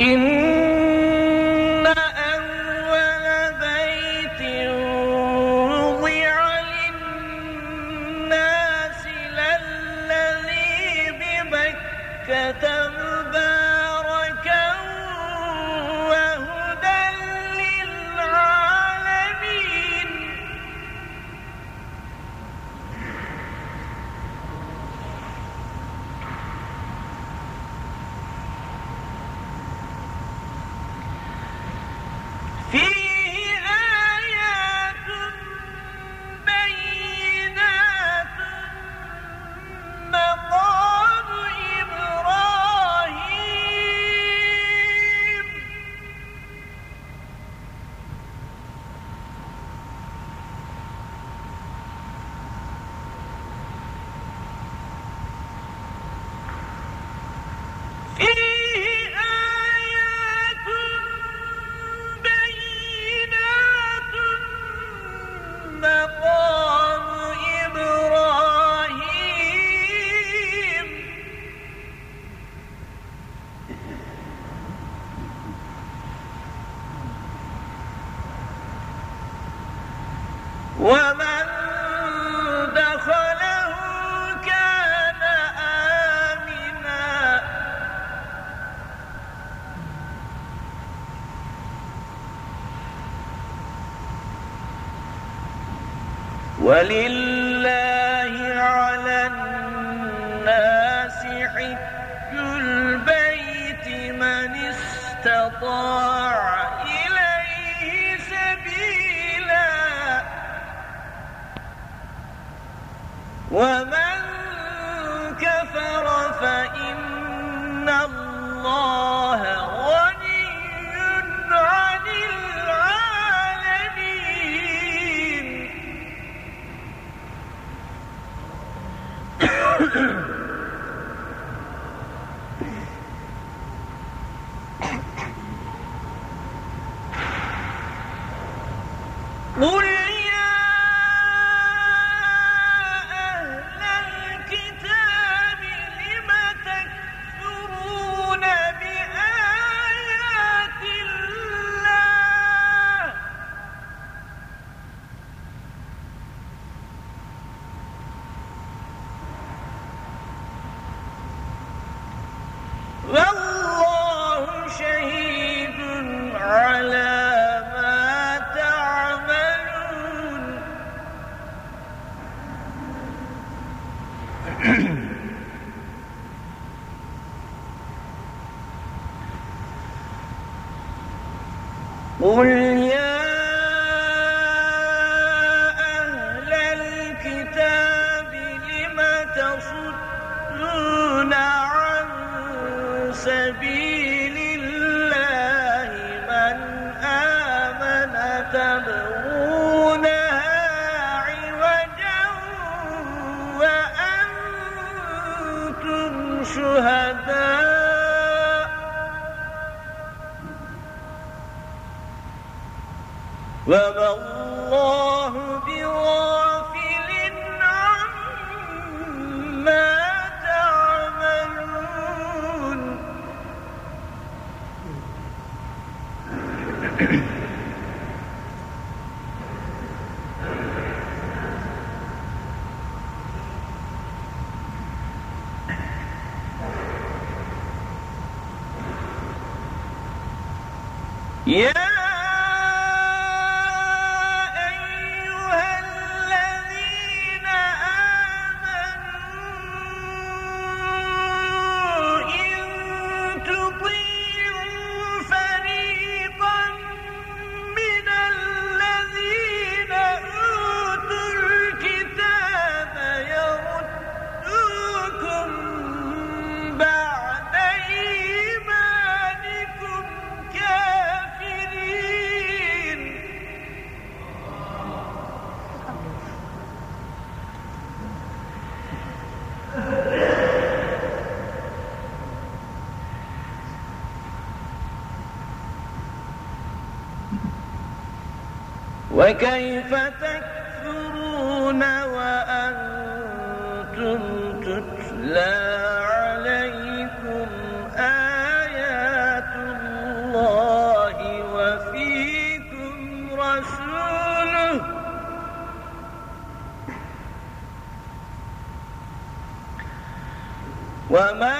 إن ومن دخله كان آمنا. ولله على الناس حج البيت من استطاع Un قل يا وما الله بغافل عما تعملون. يا وكيف تكفرون وأنتم تتلى عليكم آيات الله وفيكم رسوله ومن